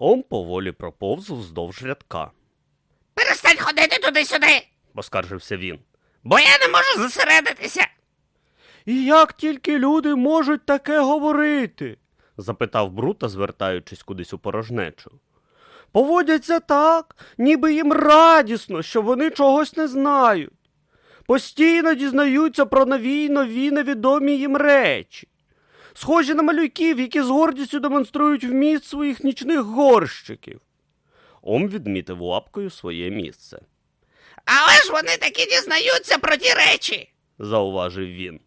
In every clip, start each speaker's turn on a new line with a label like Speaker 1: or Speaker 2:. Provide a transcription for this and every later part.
Speaker 1: Ом поволі проповз вздовж рядка,
Speaker 2: Перестань ходити туди-сюди,
Speaker 1: поскаржився він.
Speaker 2: бо я не можу зосередитися.
Speaker 1: І як тільки люди можуть таке говорити? запитав Брута, звертаючись кудись у порожнечу. Поводяться так, ніби їм радісно, що вони чогось не знають. Постійно дізнаються про нові й нові невідомі їм речі. Схожі на малюків, які з гордістю демонструють вміст своїх нічних горщиків. Ом відмітив лапкою своє місце,
Speaker 2: Але ж вони таки дізнаються про ті речі.
Speaker 1: зауважив він.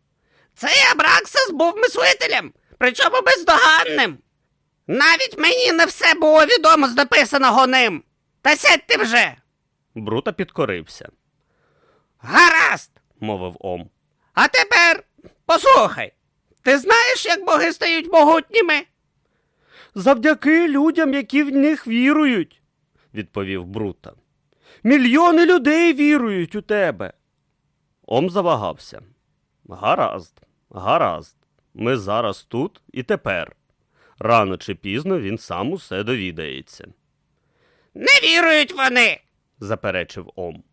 Speaker 2: Цей Абраксас був мислителем, причому бездоганним. Навіть мені не все було відомо з написаного ним. Та сядь ти вже.
Speaker 1: Брута підкорився,
Speaker 2: Гаразд.
Speaker 1: мовив Ом.
Speaker 2: А тепер послухай. Ти знаєш, як боги стають могутніми?
Speaker 1: Завдяки людям, які в них вірують, відповів Брута. Мільйони людей вірують у тебе. Ом завагався. Гаразд, гаразд. Ми зараз тут і тепер. Рано чи пізно він сам усе довідається,
Speaker 2: Не вірують вони.
Speaker 1: заперечив Ом.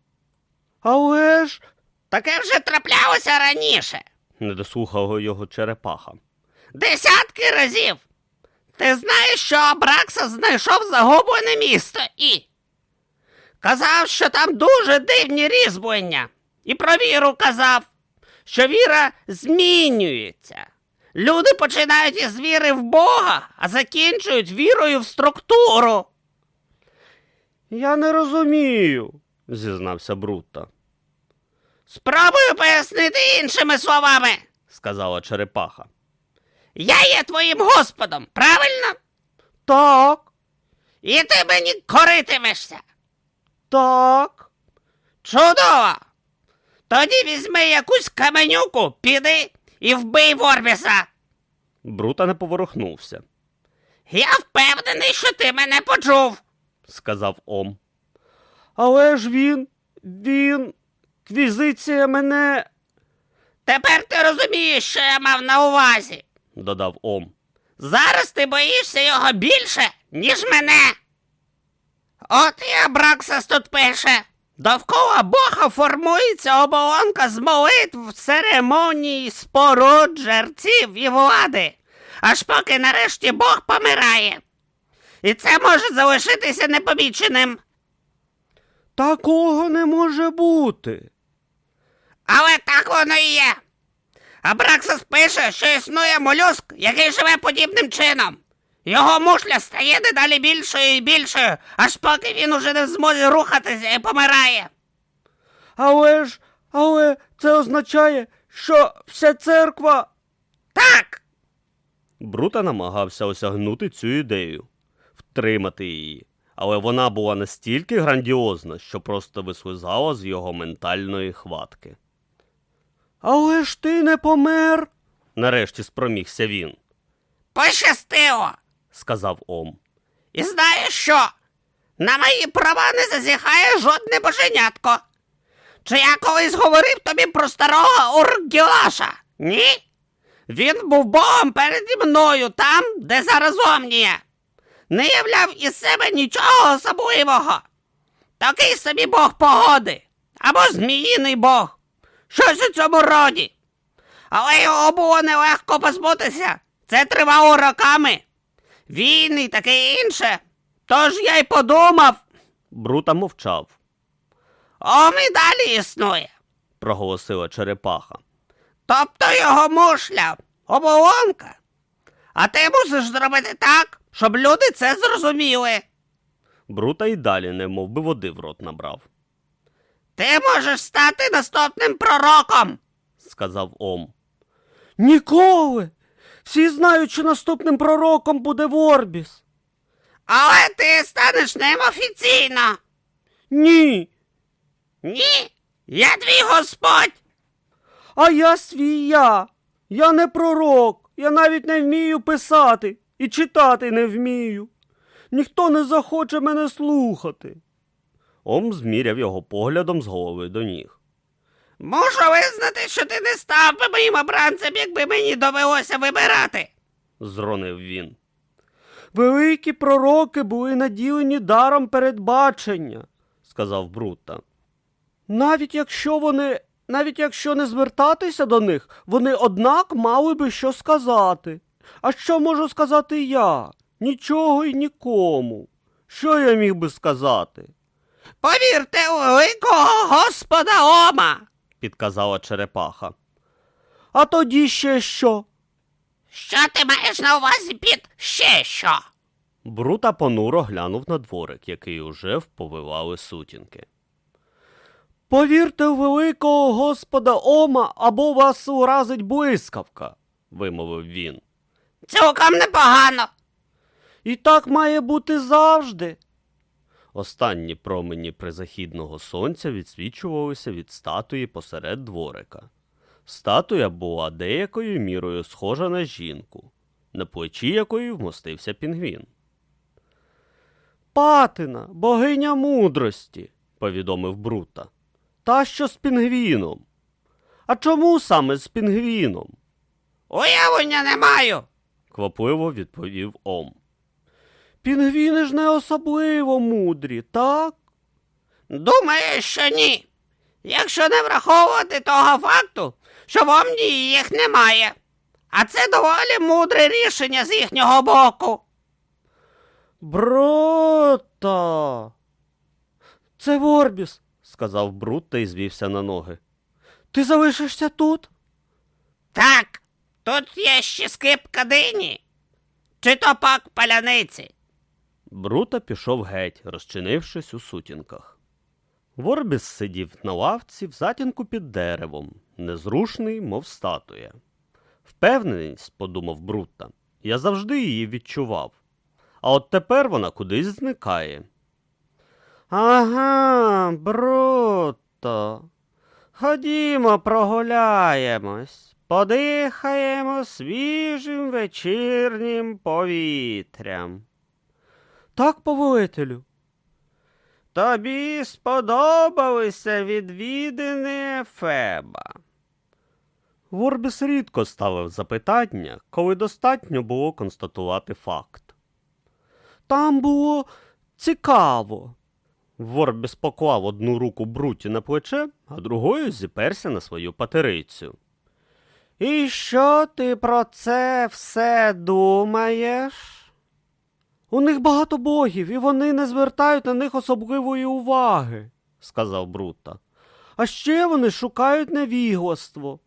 Speaker 1: Але ж.
Speaker 2: Таке вже траплялося раніше.
Speaker 1: Не дослухав його черепаха.
Speaker 2: Десятки разів. Ти знаєш, що Абраксас знайшов загублене місто і. Казав, що там дуже дивні різьблення. І про віру казав, що віра змінюється. Люди починають із віри в Бога, а закінчують вірою в структуру.
Speaker 1: Я не розумію, зізнався Брута,
Speaker 2: Спробую пояснити іншими словами.
Speaker 1: сказала черепаха.
Speaker 2: Я є твоїм господом, правильно?
Speaker 1: Так,
Speaker 2: І ти мені коритимешся.
Speaker 1: так.
Speaker 2: Чудово! Тоді візьми якусь каменюку, піди і вбий Ворбіса.
Speaker 1: Брута не поворухнувся.
Speaker 2: Я впевнений, що ти мене почув.
Speaker 1: сказав Ом. Але ж він, він, квізиція мене,
Speaker 2: Тепер ти розумієш, що я мав на увазі.
Speaker 1: додав Ом.
Speaker 2: Зараз ти боїшся його більше, ніж мене. От і Абраксас тут пише. Довкола Бога формується оболонка з молитв, церемоній, споруд, жерців і влади, аж поки нарешті Бог помирає. І це може залишитися непоміченим.
Speaker 1: Такого не може бути.
Speaker 2: Але так воно і є. Абраксас пише, що існує молюск, який живе подібним чином. Його мушля стає дедалі більшою і більшою, аж поки він уже не в змозі рухатися і помирає.
Speaker 1: Але ж, але це означає, що вся церква.
Speaker 2: Так,
Speaker 1: Брута намагався осягнути цю ідею, втримати її, але вона була настільки грандіозна, що просто вислизала з його ментальної хватки. Але ж ти не помер, нарешті спромігся він,
Speaker 2: пощастило.
Speaker 1: сказав Ом.
Speaker 2: І знаєш що? На мої права не зазіхає жодне боженятко. Чи я колись говорив тобі про старого Ургілаша? Ні? Він був богом переді мною там, де зараз Омнія. Не являв із себе нічого особливого. Такий собі бог погоди або зміїний бог. Щось у цьому роді. Але його було нелегко позбутися. Це тривало роками. Війни і таке інше. Тож я й подумав,
Speaker 1: Брута мовчав,
Speaker 2: ом і далі існує.
Speaker 1: проголосила черепаха.
Speaker 2: Тобто його мушля, оболонка. А ти мусиш зробити так, щоб люди це зрозуміли.
Speaker 1: Брута й далі не мов би води в рот набрав,
Speaker 2: Ти можеш стати наступним пророком.
Speaker 1: сказав Ом. Ніколи. Всі знають, що наступним пророком буде Ворбіс.
Speaker 2: Але ти станеш ним офіційно.
Speaker 1: Ні.
Speaker 2: Ні, я твій господь.
Speaker 1: А я свій я. Я не пророк. Я навіть не вмію писати і читати не вмію. Ніхто не захоче мене слухати. Ом зміряв його поглядом з голови до ніг.
Speaker 2: Мушу визнати, що ти не став би моїм обранцем, якби мені довелося вибирати.
Speaker 1: Зронив він. Великі пророки були наділені даром передбачення, сказав Брута. Навіть якщо вони, навіть якщо не звертатися до них, вони однак мали би що сказати. А що можу сказати я? Нічого й нікому. Що я міг би сказати?
Speaker 2: Повірте у великого господа Ома.
Speaker 1: підказала черепаха. А тоді ще що?
Speaker 2: Що ти маєш на увазі під ще що?
Speaker 1: Брута понуро глянув на дворик, який уже вповивали сутінки. Повірте у великого господа Ома, або вас уразить блискавка, вимовив він.
Speaker 2: Цілком непогано.
Speaker 1: І так має бути завжди. Останні промені призахідного сонця відсвічувалися від статуї посеред дворика. Статуя була деякою мірою схожа на жінку, на плечі якої вмостився пінгвін. Патина, богиня мудрості, повідомив Брута. Та що з пінгвіном? А чому саме з пінгвіном?
Speaker 2: Уявлення не маю.
Speaker 1: квапливо відповів Ом. Пінгвіни ж не особливо мудрі, так?
Speaker 2: Думаю, що ні. Якщо не враховувати того факту, що в Омні їх немає. А це доволі мудре рішення з їхнього боку.
Speaker 1: Брута. Це Ворбіс, сказав Брутта і звівся на ноги. Ти залишишся тут?
Speaker 2: Так, тут є ще скипка дині. Чи то пак паляниці.
Speaker 1: Брута пішов геть, розчинившись у сутінках. Ворбіс сидів на лавці в затінку під деревом, незрушний, мов статуя. Впевненість, подумав Брутта, я завжди її відчував. А от тепер вона кудись зникає. Ага, Брутто. Ходімо, прогуляємось, подихаємо свіжим вечірнім повітрям. Так, повелителю. Тобі сподобалися відвідини Феба. Ворбіс рідко ставив запитання, коли достатньо було констатувати факт. Там було цікаво. Ворбіс поклав одну руку Бруті на плече, а другою зіперся на свою патерицю. І що ти про це все думаєш? У них багато богів, і вони не звертають на них особливої уваги, сказав Брута. А ще вони шукають невігластво.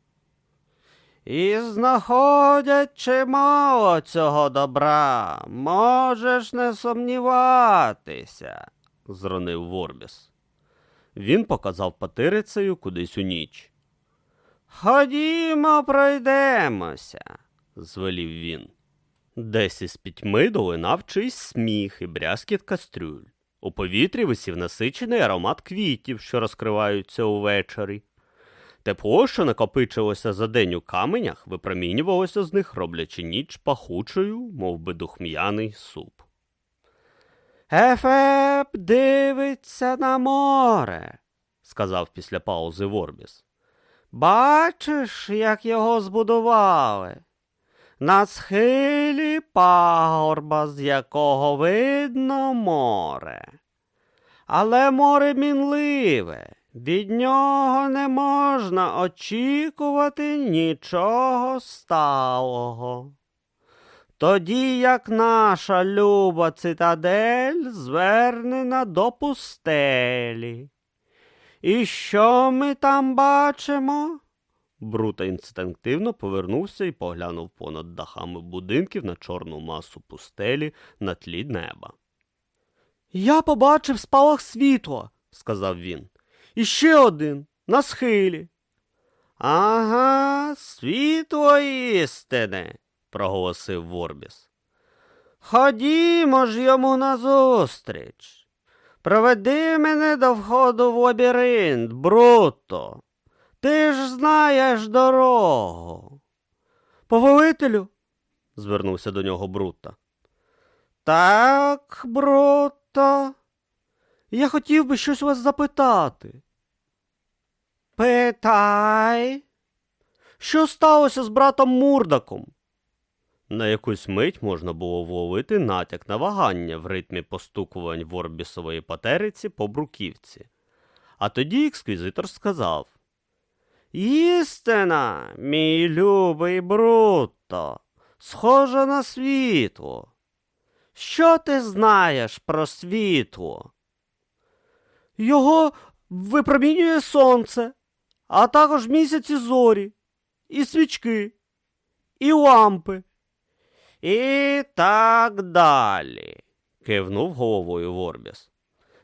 Speaker 1: І знаходять чимало цього добра, можеш не сумніватися, зронив Ворбіс. Він показав патирицею кудись у ніч. Ходімо, пройдемося, звелів він. Десь із пітьми долинав чийсь сміх і брязкіт кастрюль. У повітрі висів насичений аромат квітів, що розкриваються увечері. Тепло, що накопичилося за день у каменях, випромінювалося з них, роблячи ніч пахучою, мов би духм'яний суп. Ефеб дивиться на море, сказав після паузи Ворбіс. Бачиш, як його збудували? На схилі пагорба, з якого видно море. Але море мінливе, від нього не можна очікувати нічого сталого. Тоді як наша люба цитадель звернена до пустелі. І що ми там бачимо? Брута інстинктивно повернувся і поглянув понад дахами будинків на чорну масу пустелі на тлі неба. Я побачив спалах світла, сказав він. І ще один на схилі. Ага, світло істини, проголосив Ворбіс. Ходімо ж йому назустріч. Проведи мене до входу в лабіринт, Бруто. Ти ж знаєш дорогу. Повелителю, звернувся до нього Брута. Так, Бруто, я хотів би щось вас запитати. Питай, що сталося з братом Мурдаком? На якусь мить можна було вловити натяк на вагання в ритмі постукувань ворбісової патериці по бруківці. А тоді ексквізитор сказав Істина, мій любий Брутто, схожа на світло. Що ти знаєш про світло? Його випромінює сонце, а також місяці зорі, і свічки, і лампи. І так далі, кивнув головою Ворбіс.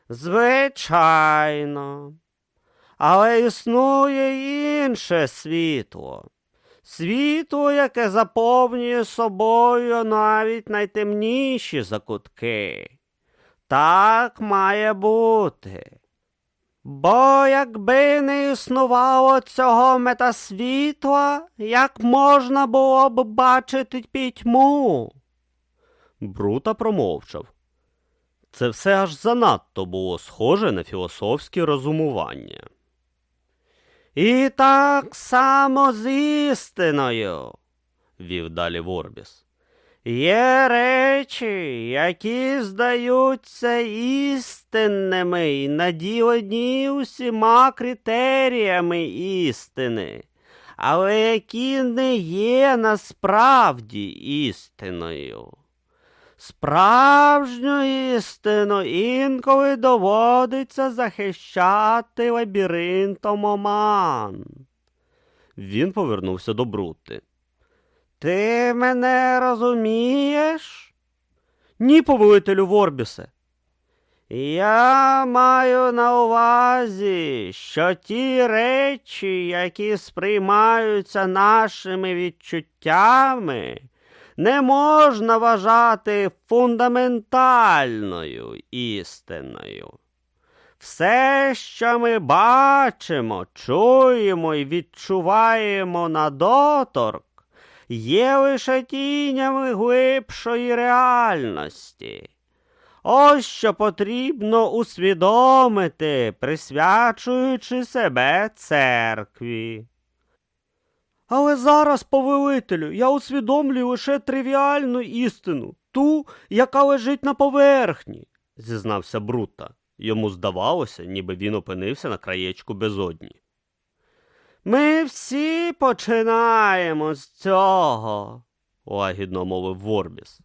Speaker 1: Звичайно. Але існує інше світло. Світло, яке заповнює собою навіть найтемніші закутки. Так має бути. Бо якби не існувало цього метасвітла, як можна було б бачити пітьму? Брута промовчав. Це все аж занадто було схоже на філософське розумування. І так само з істиною, вів далі Ворбіс. Є речі, які здаються істинними і наділені усіма критеріями істини, але які не є насправді істиною. Справжню істину інколи доводиться захищати лабіринтом оман. Він повернувся до Брути. Ти мене розумієш? Ні, повелителю Ворбісе. Я маю на увазі, що ті речі, які сприймаються нашими відчуттями, не можна вважати фундаментальною істиною. Все, що ми бачимо, чуємо і відчуваємо на доторк, є лише тінями глибшої реальності. Ось що потрібно усвідомити, присвячуючи себе церкві. Але зараз, повелителю, я усвідомлюю лише тривіальну істину, ту, яка лежить на поверхні, зізнався Брута. Йому здавалося, ніби він опинився на краєчку безодні. Ми всі починаємо з цього, лагідно мовив Ворбіс.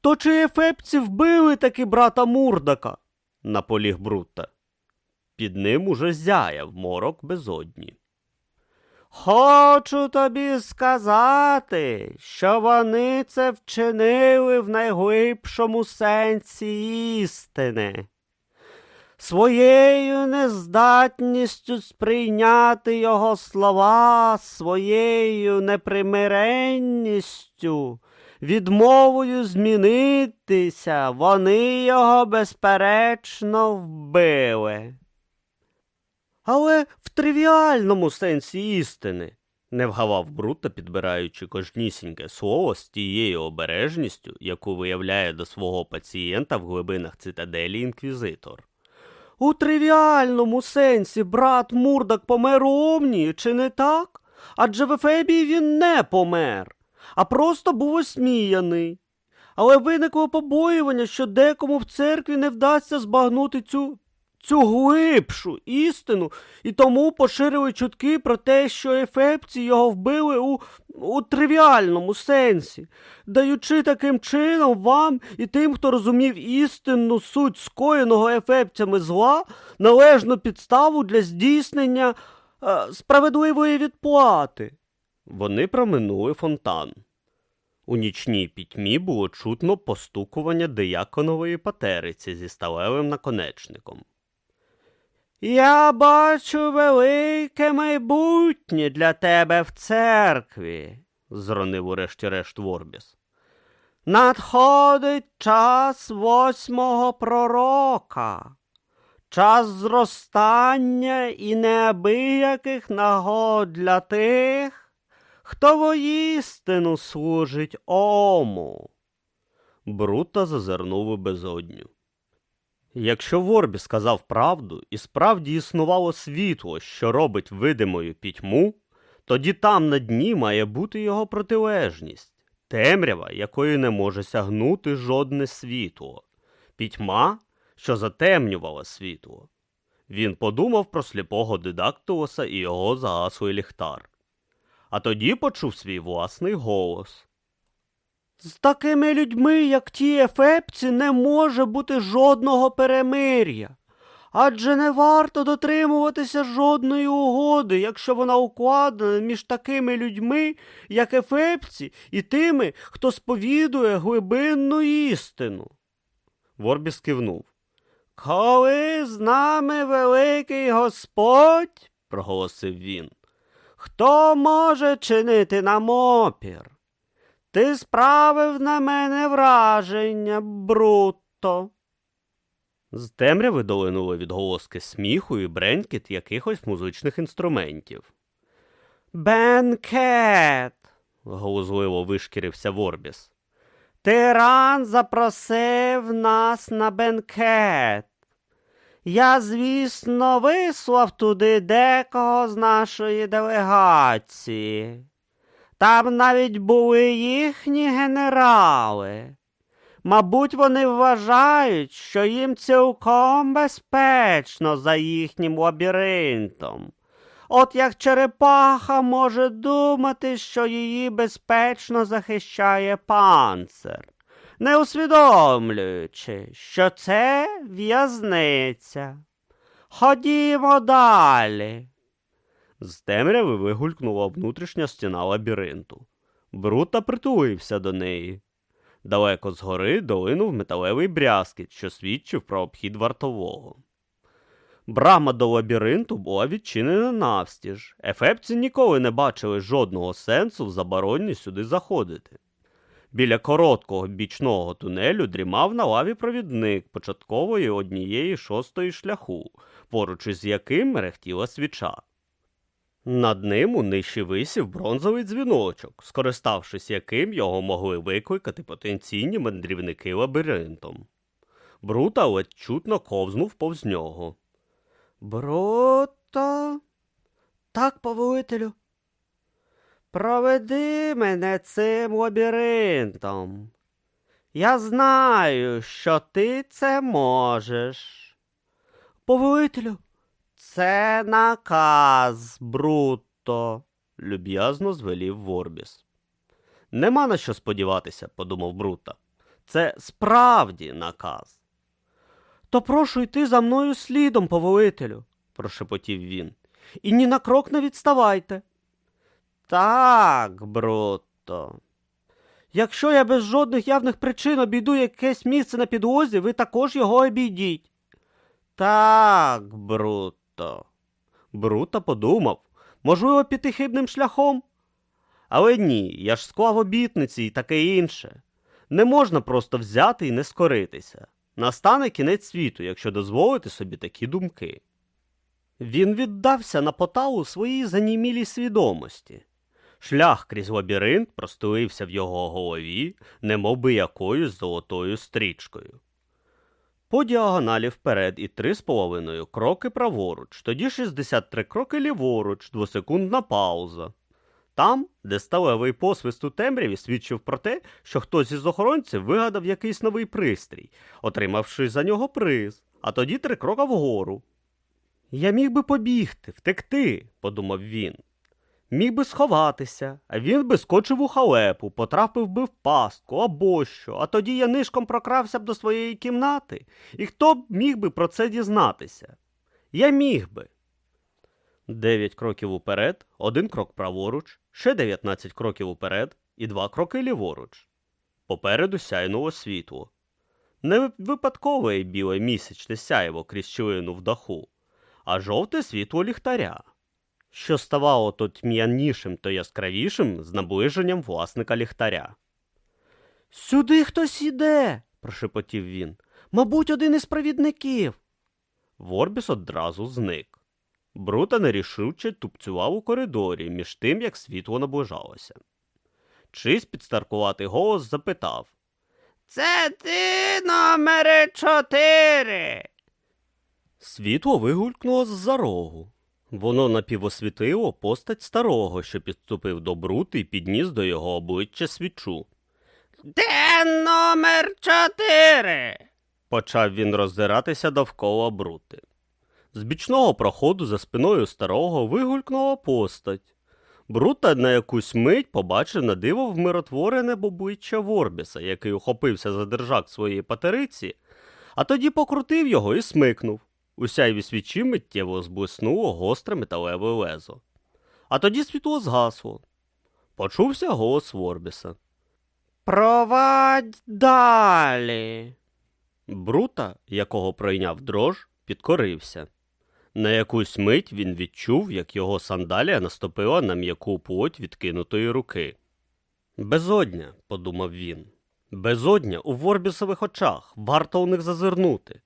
Speaker 1: То чи ефепці вбили таки брата Мурдака? наполіг Брута. Під ним уже зяяв морок безодні. Хочу тобі сказати, що вони це вчинили в найглибшому сенсі істини. Своєю нездатністю сприйняти його слова, своєю непримиренністю, відмовою змінитися, вони його безперечно вбили. Але в тривіальному сенсі істини, не вгавав Брута, підбираючи кожнісіньке слово з тією обережністю, яку виявляє до свого пацієнта в глибинах цитаделі інквізитор. У тривіальному сенсі брат Мурдак помер у Омнії, чи не так? Адже в Ефебії він не помер, а просто був осміяний. Але виникло побоювання, що декому в церкві не вдасться збагнути цю цю глибшу істину, і тому поширили чутки про те, що ефепці його вбили у, у тривіальному сенсі, даючи таким чином вам і тим, хто розумів істинну суть скоєного ефепцями зла, належну підставу для здійснення е, справедливої відплати. Вони проминули фонтан. У нічній пітьмі було чутно постукування дияконової патериці зі сталевим наконечником. Я бачу велике майбутнє для тебе в церкві, зронив урешті-решт Ворбіс. Надходить час восьмого пророка, час зростання і неабияких нагод для тих, хто воістину служить ому. Брута зазирнув у безодню. Якщо Ворбі сказав правду і справді існувало світло, що робить видимою пітьму, тоді там на дні має бути його протилежність темрява, якої не може сягнути жодне світло, пітьма, що затемнювала світло. Він подумав про сліпого дидактуоса і його загаслий ліхтар. А тоді почув свій власний голос. З такими людьми, як ті ефепці, не може бути жодного перемир'я. Адже не варто дотримуватися жодної угоди, якщо вона укладена між такими людьми, як ефепці, і тими, хто сповідує глибинну істину. Ворбіс кивнув. Коли з нами великий Господь, проголосив він, хто може чинити нам опір? Ти справив на мене враження, Брутто. З темряви долинули відголоски сміху і бренькіт якихось музичних інструментів. Бенкет. глузливо вишкірився Ворбіс. Тиран запросив нас на бенкет. Я, звісно, вислав туди декого з нашої делегації. Там навіть були їхні генерали. Мабуть, вони вважають, що їм цілком безпечно за їхнім лабіринтом. От як черепаха може думати, що її безпечно захищає панцир, не усвідомлюючи, що це в'язниця. Ходімо далі. З темряви вигулькнула внутрішня стіна лабіринту. Брута притулився до неї. Далеко згори долинув металевий брязкіт, що свідчив про обхід вартового. Брама до лабіринту була відчинена навстіж. Ефепці ніколи не бачили жодного сенсу в забороні сюди заходити. Біля короткого бічного тунелю дрімав на лаві провідник початкової однієї шостої шляху, поруч із яким мерехтіла свіча. Над ним у ниші висів бронзовий дзвіночок, скориставшись яким його могли викликати потенційні мандрівники лабіринтом. Брута ледь чутно ковзнув повз нього. Бруто, так, повелителю. Проведи мене цим лабіринтом. Я знаю, що ти це можеш. Повелителю, це наказ, Бруто, люб'язно звелів Ворбіс. Нема на що сподіватися, подумав Брута. Це справді наказ. То прошу йти за мною слідом, повелителю, прошепотів він. І ні на крок не відставайте. Так, Бруто. Якщо я без жодних явних причин обійду якесь місце на підлозі, ви також його обійдіть. Так, Бруто. Бруто подумав, можливо, піти хибним шляхом. Але ні, я ж склав обітниці і таке інше. Не можна просто взяти і не скоритися. Настане кінець світу, якщо дозволити собі такі думки. Він віддався на поталу своїй занімілій свідомості. Шлях крізь лабіринт простелився в його голові, немов би якоюсь золотою стрічкою. По діагоналі вперед і три з половиною кроки праворуч, тоді 63 кроки ліворуч, двосекундна пауза. Там, де сталевий посвист у темряві свідчив про те, що хтось із охоронців вигадав якийсь новий пристрій, отримавши за нього приз, а тоді три крока вгору. Я міг би побігти, втекти, подумав він. Міг би сховатися, а він би скочив у халепу, потрапив би в пастку або що, а тоді я нишком прокрався б до своєї кімнати, і хто б міг би про це дізнатися? Я міг би. Дев'ять кроків уперед, один крок праворуч, ще дев'ятнадцять кроків уперед і два кроки ліворуч. Попереду сяйнуло світло. Не випадкове біле місячне сяєво крізь щілину в даху, а жовте світло ліхтаря, що ставало то тьмянішим то яскравішим з наближенням власника ліхтаря. Сюди хтось іде, прошепотів він. Мабуть, один із провідників. Ворбіс одразу зник. Брута нерішуче тупцював у коридорі між тим, як світло наближалося. Чийсь підстаркуватий голос запитав
Speaker 2: Це ти номери чотири.
Speaker 1: Світло вигулькнуло з-за рогу. Воно напівосвітило постать старого, що підступив до Брути і підніс до його обличчя свічу.
Speaker 2: Де номер чотири?
Speaker 1: Почав він роздиратися довкола брути. З бічного проходу за спиною старого вигулькнула постать. Брута на якусь мить побачив на диво вмиротворене обличчя Ворбіса, який ухопився за держак своєї патериці, а тоді покрутив його і смикнув. У сяйві свічі миттєво зблиснуло гостре металеве лезо. А тоді світло згасло. Почувся голос Ворбіса.
Speaker 2: Провадь далі.
Speaker 1: Брута, якого пройняв дрож, підкорився. На якусь мить він відчув, як його сандалія наступила на м'яку плоть відкинутої руки. Безодня, подумав він. Безодня у Ворбісових очах, варто у них зазирнути.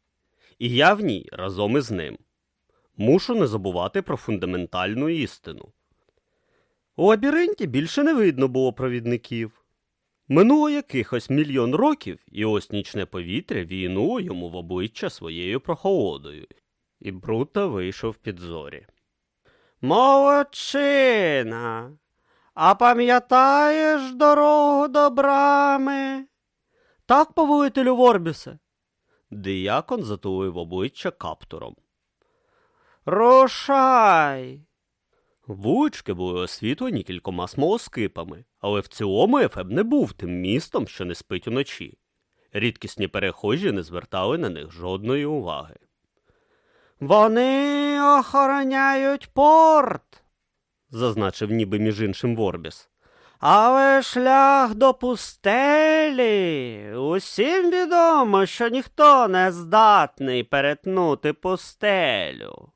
Speaker 1: І я в ній разом із ним. Мушу не забувати про фундаментальну істину. У лабіринті більше не видно було провідників. Минуло якихось мільйон років, і ось нічне повітря війнуло йому в обличчя своєю прохолодою, і Брута вийшов під зорі.
Speaker 2: Молодчина. А пам'ятаєш дорогу до брами?
Speaker 1: Так, повелителю Ворбісе. Диякон затулив обличчя каптуром.
Speaker 2: Рушай.
Speaker 1: Вулички були освітлені кількома смолоскипами, але в цілому Ефеб не був тим містом, що не спить уночі. Рідкісні перехожі не звертали на них жодної уваги.
Speaker 2: Вони охороняють порт,
Speaker 1: зазначив ніби між іншим Ворбіс.
Speaker 2: Але шлях до пустелі. Усім відомо, що ніхто не здатний перетнути пустелю.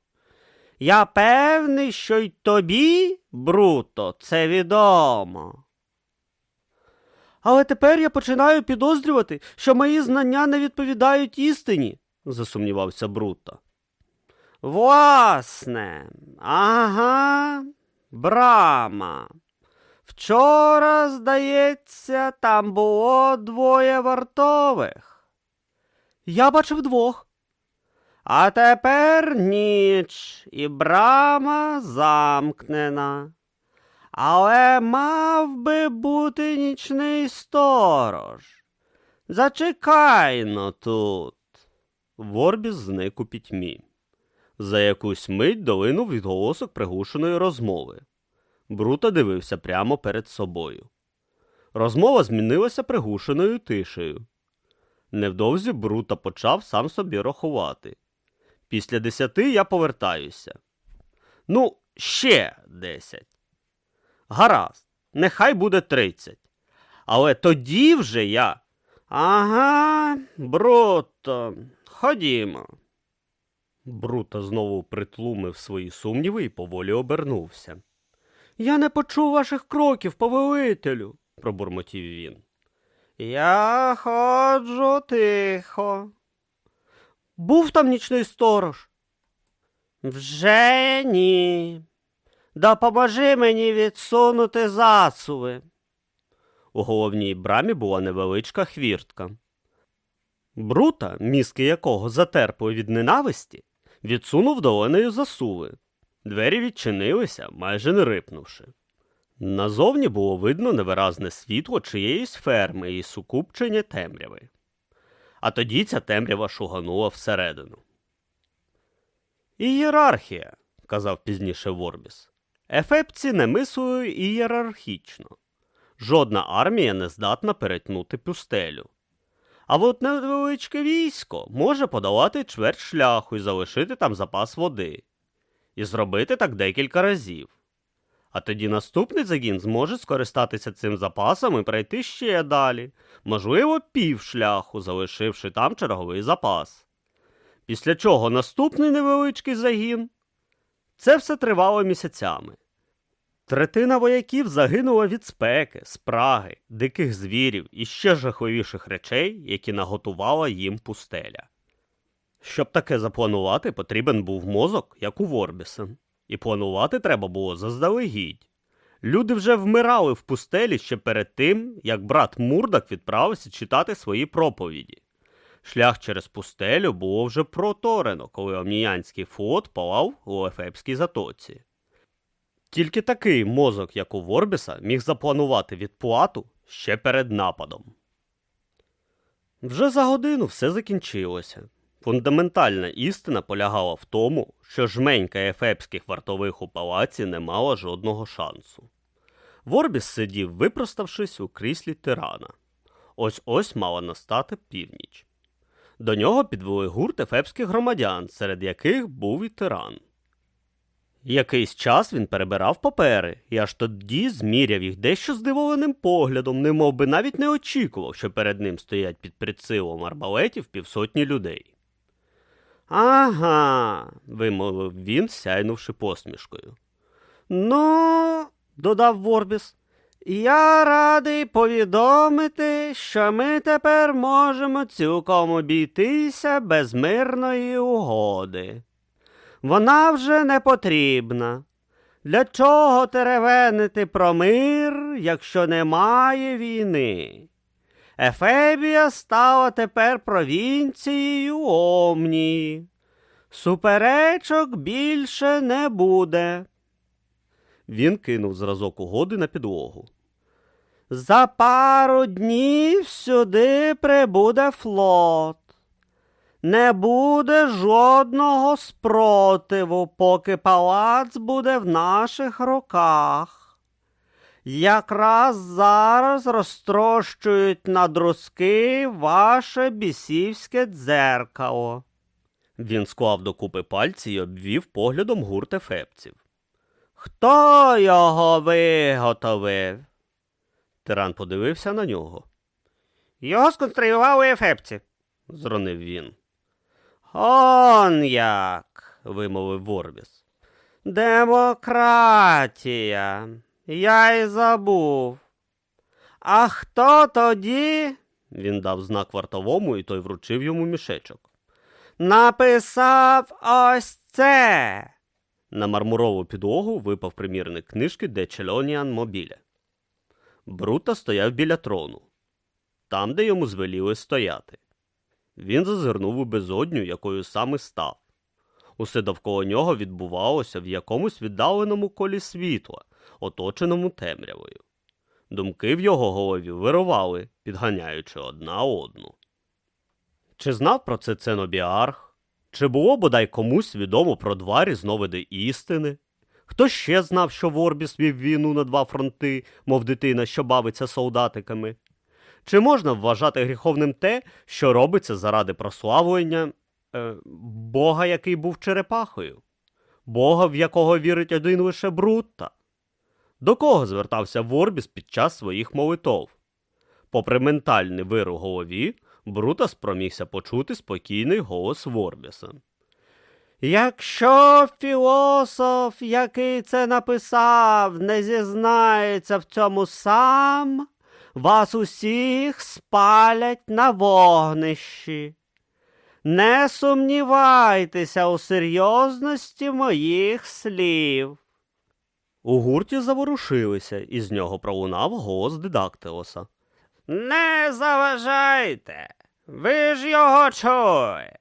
Speaker 2: Я певний, що й тобі, Бруто, це відомо.
Speaker 1: Але тепер я починаю підозрювати, що мої знання не відповідають істині, засумнівався Бруто.
Speaker 2: Власне, ага, брама. Вчора, здається, там було двоє вартових.
Speaker 1: Я бачив двох.
Speaker 2: А тепер ніч, і брама замкнена. Але мав би бути нічний сторож. Зачекайно тут.
Speaker 1: Ворбіс зник у пітьмі. За якусь мить долинув відголосок приглушеної розмови. Брута дивився прямо перед собою. Розмова змінилася приглушеною тишею. Невдовзі Брута почав сам собі рахувати. Після десяти я повертаюся. Ну, ще десять. Гаразд, нехай буде тридцять. Але тоді вже я.
Speaker 2: Ага, Бруто, ходімо.
Speaker 1: Брута знову притлумив свої сумніви і поволі обернувся.
Speaker 2: Я не почув ваших кроків, повелителю,
Speaker 1: пробурмотів він.
Speaker 2: Я ходжу тихо.
Speaker 1: Був там нічний сторож?
Speaker 2: Вже ні. Допоможи мені відсунути засуви.
Speaker 1: У головній брамі була невеличка хвіртка. Брута, мізки якого затерпли від ненависті, відсунув долонею засуви. Двері відчинилися, майже не рипнувши. Назовні було видно невиразне світло чиєїсь ферми і сукупчення темряви. А тоді ця темрява шуганула всередину. Ієрархія, казав пізніше Ворбіс. Ефепці не мислили ієрархічно. Жодна армія не здатна перетнути пустелю. А от невеличке військо може подолати чверть шляху і залишити там запас води. І зробити так декілька разів. А тоді наступний загін зможе скористатися цим запасом і пройти ще далі, можливо, пів шляху, залишивши там черговий запас. Після чого наступний невеличкий загін. Це все тривало місяцями. Третина вояків загинула від спеки, спраги, диких звірів і ще жахливіших речей, які наготувала їм пустеля. Щоб таке запланувати, потрібен був мозок, як у Ворбіса. І планувати треба було заздалегідь. Люди вже вмирали в пустелі ще перед тим, як брат Мурдак відправився читати свої проповіді. Шлях через пустелю було вже проторено, коли Омніянський флот палав у Ефепській затоці. Тільки такий мозок, як у Ворбіса, міг запланувати відплату ще перед нападом. Вже за годину все закінчилося. Фундаментальна істина полягала в тому, що жменька ефепських вартових у палаці не мала жодного шансу. Ворбіс сидів, випроставшись у кріслі тирана. Ось ось мала настати північ. До нього підвели гурт ефепських громадян, серед яких був і тиран. Якийсь час він перебирав папери і аж тоді зміряв їх дещо здивованим поглядом, немов би навіть не очікував, що перед ним стоять під прицілом арбалетів півсотні людей. Ага, вимовив він, сяйнувши посмішкою. Ну, додав Ворбіс, я радий повідомити, що ми тепер можемо цілком обійтися без мирної угоди. Вона вже не потрібна. Для чого теревенити про мир, якщо немає війни? Ефебія стала тепер провінцією Омнії. Суперечок більше не буде. Він кинув зразок угоди на підлогу. За пару днів сюди прибуде флот. Не буде жодного спротиву, поки палац буде в наших руках. Якраз зараз розтрощують на друзки ваше бісівське дзеркало. Він склав докупи пальці і обвів поглядом гурт ефепців. Хто його виготовив? Тиран подивився на нього. Його сконструювали ефепці, зронив він. Он як, вимовив Ворбіс. Демократія. Я й забув. А хто тоді? Він дав знак вартовому, і той вручив йому мішечок. Написав ось це. На мармурову підлогу випав примірник книжки де Челоніан Мобіля. Брута стояв біля трону, там, де йому звеліли стояти. Він зазирнув у безодню, якою саме став. Усе довкола нього відбувалося в якомусь віддаленому колі світла, оточеному темрявою. Думки в його голові вирували, підганяючи одна одну. Чи знав про це ценобіарх? Чи було бодай комусь відомо про два різновиди істини? Хто ще знав, що Ворбіс вів війну на два фронти, мов дитина, що бавиться солдатиками? Чи можна вважати гріховним те, що робиться заради прославлення е, Бога, який був черепахою? Бога, в якого вірить один лише Брутта? До кого звертався Ворбіс під час своїх молитов? Попри ментальний вир у голові, Брута спромігся почути спокійний голос Ворбіса. Якщо філософ, який це написав, не зізнається в цьому сам, вас усіх спалять на вогнищі. Не сумнівайтеся у серйозності моїх слів. У гурті заворушилися, і з нього пролунав голос Дидактилоса. Не заважайте, ви ж його чує.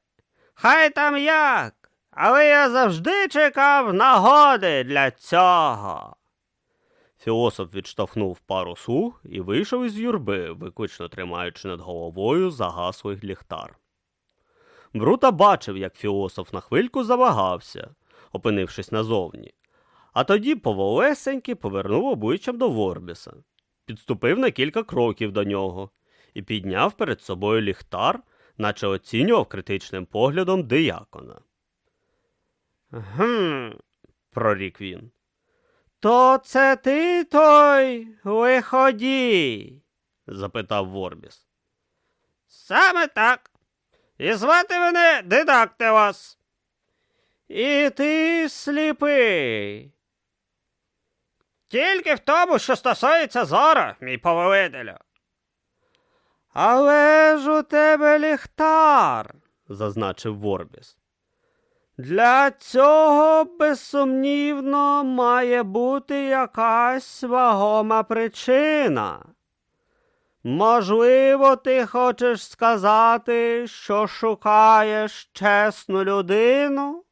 Speaker 1: Хай там як, але я завжди чекав нагоди для цього. Філософ відштовхнув пару слуг і вийшов із юрби, виклично тримаючи над головою загаслий ліхтар. Брута бачив, як філософ на хвильку завагався, опинившись назовні, а тоді поволесеньки повернув обличчям до Ворбіса, підступив на кілька кроків до нього і підняв перед собою ліхтар, наче оцінював критичним поглядом диякона. Гм, прорік він. То це ти той лиходій? запитав Ворбіс. Саме так. І звати мене Дидактилос. І ти сліпий. Тільки в тому, що стосується зора, мій повелителю. Але ж у тебе ліхтар, зазначив Ворбіс. Для цього, безсумнівно, має бути якась вагома причина. Можливо, ти хочеш сказати, що шукаєш чесну людину?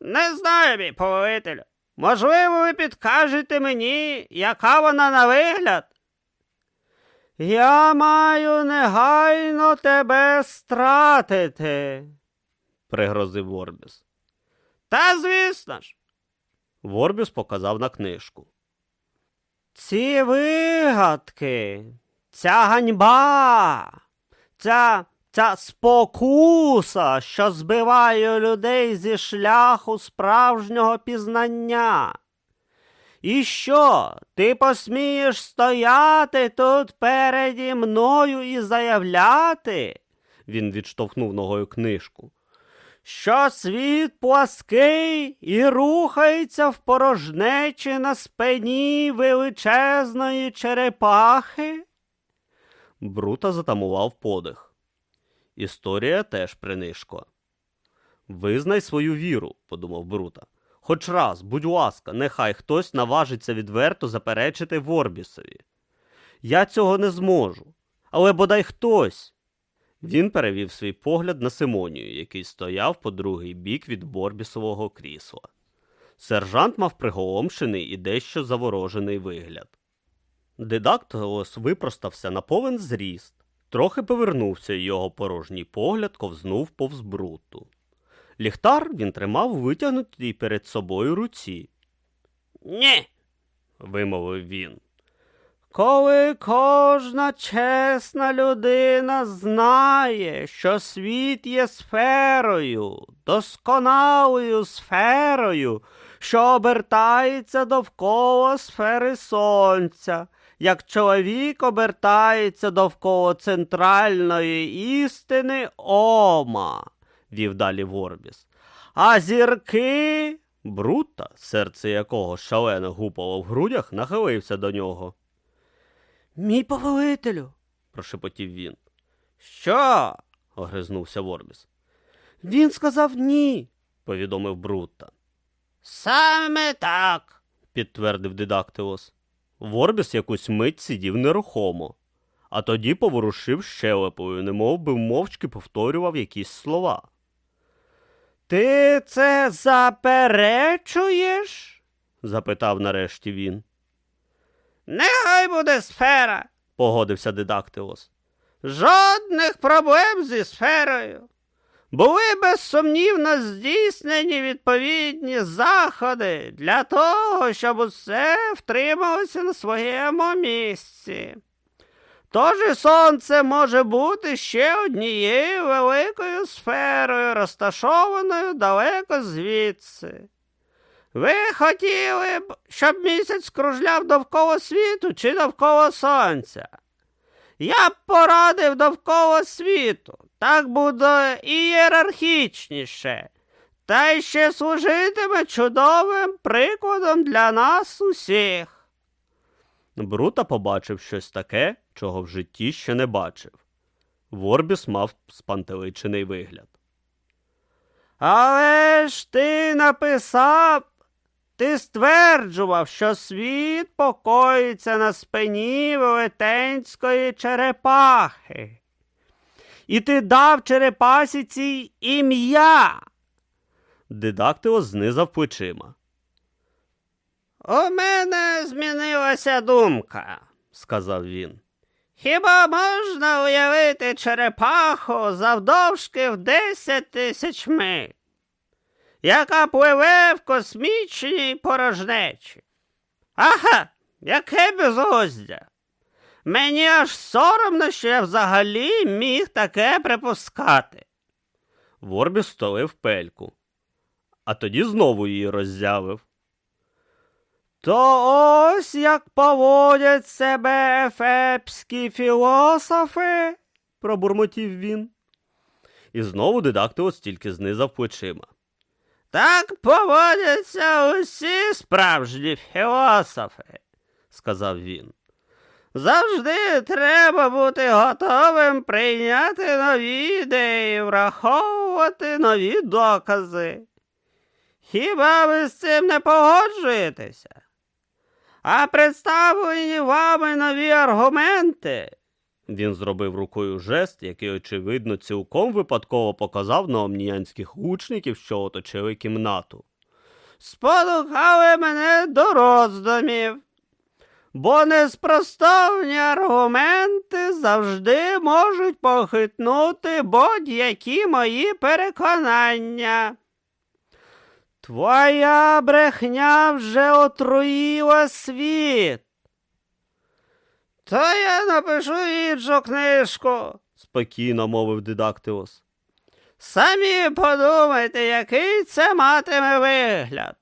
Speaker 1: Не знаю, мій повелителю. Можливо, ви підкажете мені, яка вона на вигляд? Я маю негайно тебе стратити, пригрозив Ворбіс. Та звісно ж. Ворбіс показав на книжку. Ці вигадки, ця ганьба, ця, ця спокуса, що збиває людей зі шляху справжнього пізнання. І що, ти посмієш стояти тут переді мною і заявляти? Він відштовхнув ногою книжку. Що світ плаский і рухається в порожнечі на спині величезної черепахи? Брута затамував подих. Історія теж принишкла. Визнай свою віру, подумав Брута. Хоч раз, будь ласка, нехай хтось наважиться відверто заперечити Ворбісові. Я цього не зможу, але бодай хтось. Він перевів свій погляд на Симонію, який стояв по другий бік від Борбісового крісла. Сержант мав приголомшений і дещо заворожений вигляд. Дидактилос випростався на повен зріст, трохи повернувся, і його порожній погляд ковзнув повз бруту. Ліхтар він тримав витягнутій перед собою руці.
Speaker 2: Ні.
Speaker 1: вимовив він. Коли кожна чесна людина знає, що світ є сферою, досконалою сферою, що обертається довкола сфери сонця, як чоловік обертається довкола центральної істини Ома, вів далі Ворбіс. А зірки. Брута, серце якого шалено гупало в грудях, нахилився до нього. Мій повелителю, прошепотів він. Що? огризнувся Ворбіс. Він сказав ні, повідомив Брута.
Speaker 2: Саме так.
Speaker 1: підтвердив Дидактилос. Ворбіс якусь мить сидів нерухомо, а тоді поворушив щелепою, немов би мовчки повторював якісь слова. Ти це заперечуєш? запитав нарешті він.
Speaker 2: Нехай буде сфера.
Speaker 1: погодився Дидактилос.
Speaker 2: Жодних проблем зі сферою. Були безсумнівно здійснені відповідні заходи для того, щоб усе втрималося на своєму місці. Тож і сонце може бути ще однією великою сферою, розташованою далеко звідси. Ви хотіли б, щоб місяць кружляв довкола світу чи довкола сонця? Я б порадив довкола світу. Так буде ієрархічніше. Та й ще служитиме чудовим прикладом для нас усіх.
Speaker 1: Брута побачив щось таке, чого в житті ще не бачив. Ворбіс мав спантеличений вигляд.
Speaker 2: Але ж ти написав, ти стверджував, що світ покоїться на спині велетенської черепахи. І ти дав черепасі цій ім'я.
Speaker 1: Дидактилос знизав плечима.
Speaker 2: У мене змінилася думка,
Speaker 1: сказав він.
Speaker 2: Хіба можна уявити черепаху завдовжки в 10 тисяч миль, яка пливе в космічній порожнечі? Ага, яке безглуздя! Мені аж соромно, що я взагалі міг таке припускати.
Speaker 1: Ворбіс столив пельку, а тоді знову її роззявив.
Speaker 2: То ось як поводять себе ефепські філософи,
Speaker 1: пробурмотів він. І знову дидактилос тільки знизав плечима.
Speaker 2: Так поводяться усі справжні філософи,
Speaker 1: сказав він.
Speaker 2: Завжди треба бути готовим прийняти нові ідеї, враховувати нові докази. Хіба ви з цим не погоджуєтеся? А представлені вами нові аргументи.
Speaker 1: Він зробив рукою жест, який, очевидно, цілком випадково показав на омніянських лучників, що оточили кімнату.
Speaker 2: Спонукали мене до роздумів.
Speaker 1: Бо неспроставні аргументи завжди можуть похитнути будь-які мої переконання. Твоя брехня вже отруїла світ. Та я напишу іншу книжку, спокійно мовив Дидактилос. Самі подумайте, який це матиме вигляд.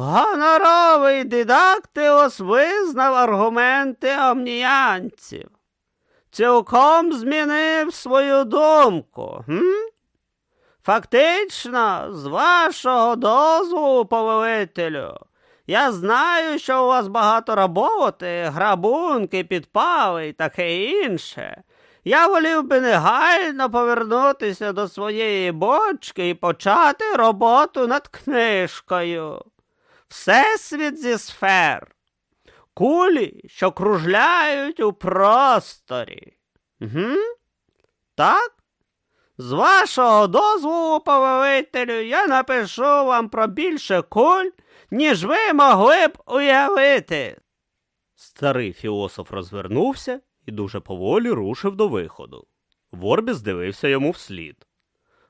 Speaker 1: Гоноровий Дидактилос визнав аргументи омніянців. Цілком змінив свою думку. М? Фактично, з вашого дозволу, повелителю, я знаю, що у вас багато роботи, грабунки, підпали і таке інше. Я волів би негайно повернутися до своєї бочки і почати роботу над книжкою. Всесвіт зі сфер. Кулі, що кружляють у просторі. Угу. Так? З вашого дозволу, повелителю, я напишу вам про більше куль, ніж ви могли б уявити. Старий філософ розвернувся і дуже поволі рушив до виходу. Ворбіс дивився йому вслід.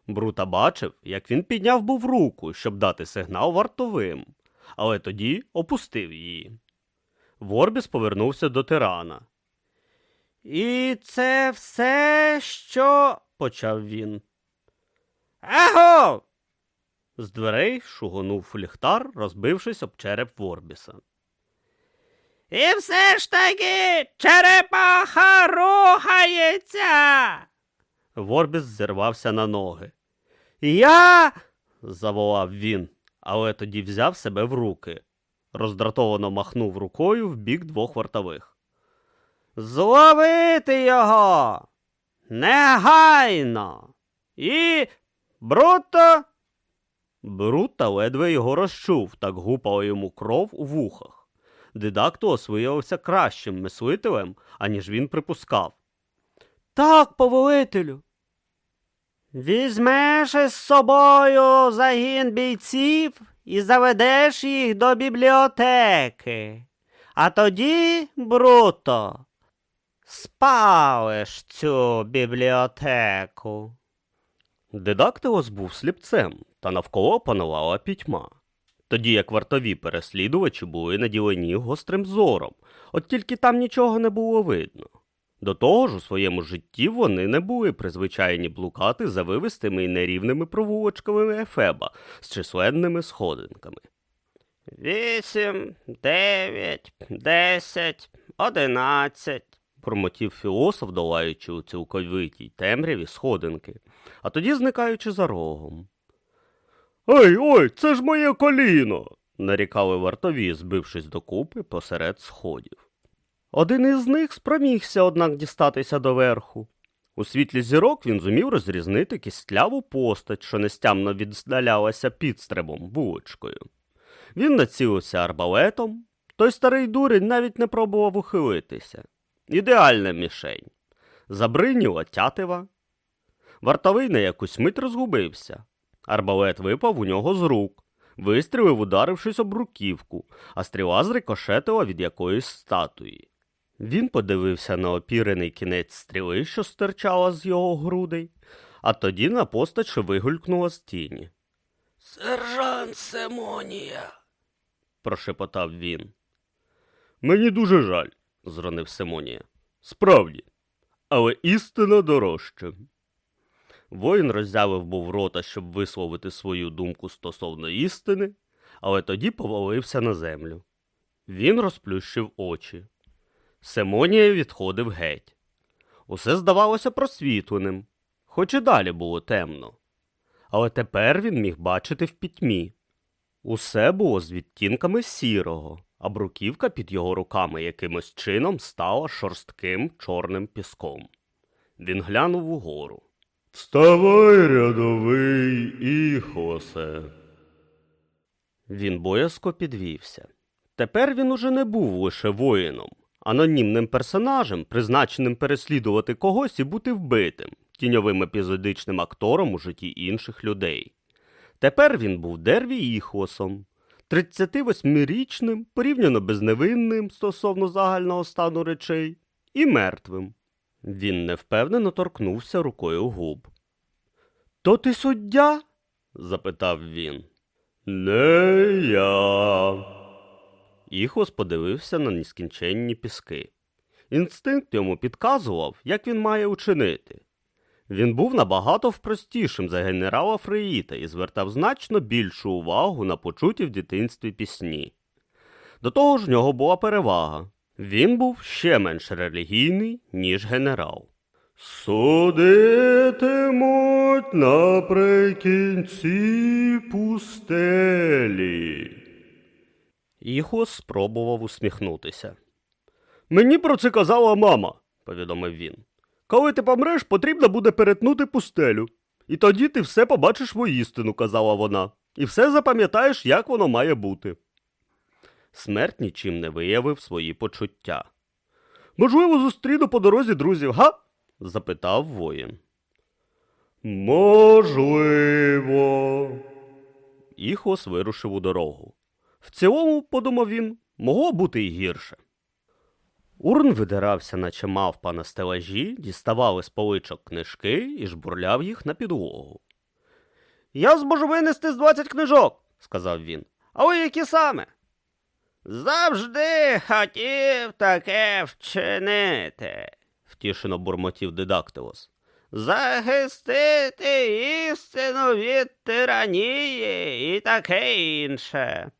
Speaker 1: Брута бачив, як він підняв був руку, щоб дати сигнал вартовим, але тоді опустив її. Ворбіс повернувся до тирана. І це все, що. почав він. Его! З дверей шугонув ліхтар, розбившись об череп Ворбіса. І все ж таки черепаха рухається. Ворбіс зірвався на ноги. Я. заволав він, але тоді взяв себе в руки. Роздратовано махнув рукою в бік двох вартових. Зловити його. Негайно. І. Бруто. Брута ледве його розчув, так гупала йому кров у вухах. Дидактуос виявився кращим мислителем, аніж він припускав. Так, повелителю. Візьмеш із собою загін бійців і заведеш їх до бібліотеки. А тоді, Бруто, спалиш цю бібліотеку. Дидактилос був сліпцем, та навколо панувала пітьма. Тоді як вартові переслідувачі були наділені гострим зором, от тільки там нічого не було видно. До того ж, у своєму житті вони не були призвичайні блукати за вивистими і нерівними провулочками Ефеба з численними сходинками. Вісім, дев'ять, десять, одинадцять, промотів філософ, долаючи у цілковитій темряві сходинки, а тоді зникаючи за рогом. Ой ой, це ж моє коліно. нарікали вартові, збившись докупи посеред сходів. Один із них спромігся, однак, дістатися до верху. У світлі зірок він зумів розрізнити кістляву постать, що нестямно віддалялася підстрибом вуличкою. Він націлився арбалетом, той старий дурень навіть не пробував ухилитися. Ідеальна мішень. Забриніла тятива. Вартовий на якусь мить розгубився. Арбалет випав у нього з рук, вистрілив, ударившись об руківку, а стріла зрикошетила від якоїсь статуї. Він подивився на опірений кінець стріли, що стирчала з його грудей, а тоді на постать, що вигулькнула з тіні. Сержант Семонія, прошепотав він. Мені дуже жаль, зронив Симонія. Справді, але істина дорожча. Воїн роззявив був рота, щоб висловити свою думку стосовно істини, але тоді повалився на землю. Він розплющив очі. Семонія відходив геть. Усе здавалося просвітленим, хоч і далі було темно. Але тепер він міг бачити в пітьмі. Усе було з відтінками сірого, а бруківка під його руками якимось чином стала шорстким чорним піском. Він глянув угору. Вставай, рядовий Іхосе. Він боязко підвівся. Тепер він уже не був лише воїном, анонімним персонажем, призначеним переслідувати когось і бути вбитим, тіньовим епізодичним актором у житті інших людей. Тепер він був Дерві Іхосом, 38-річним, порівняно безневинним стосовно загального стану речей, і мертвим. Він невпевнено торкнувся рукою губ. То ти суддя? запитав він. Не я. Іхос подивився на нескінченні піски. Інстинкт йому підказував, як він має учинити. Він був набагато впростішим за генерала Фреїта і звертав значно більшу увагу на почуті в дитинстві пісні. До того ж, в нього була перевага. Він був ще менш релігійний, ніж генерал. Судитимуть наприкінці пустелі. Іхо спробував усміхнутися. Мені про це казала мама, повідомив він. Коли ти помреш, потрібно буде перетнути пустелю. І тоді ти все побачиш воістину, казала вона, і все запам'ятаєш, як воно має бути. Смерть нічим не виявив свої почуття. Можливо, зустріну по дорозі друзів, га? запитав воїн. Можливо. Іхос вирушив у дорогу. В цілому, подумав він, могло бути й гірше. Урн видирався, наче мавпа на стелажі, діставав із поличок книжки і жбурляв їх на підлогу. Я зможу винести з двадцять книжок, сказав він. А ви які саме? Завжди хотів таке вчинити, втішено бурмотів Дидактилос. Захистити істину від тиранії і таке інше.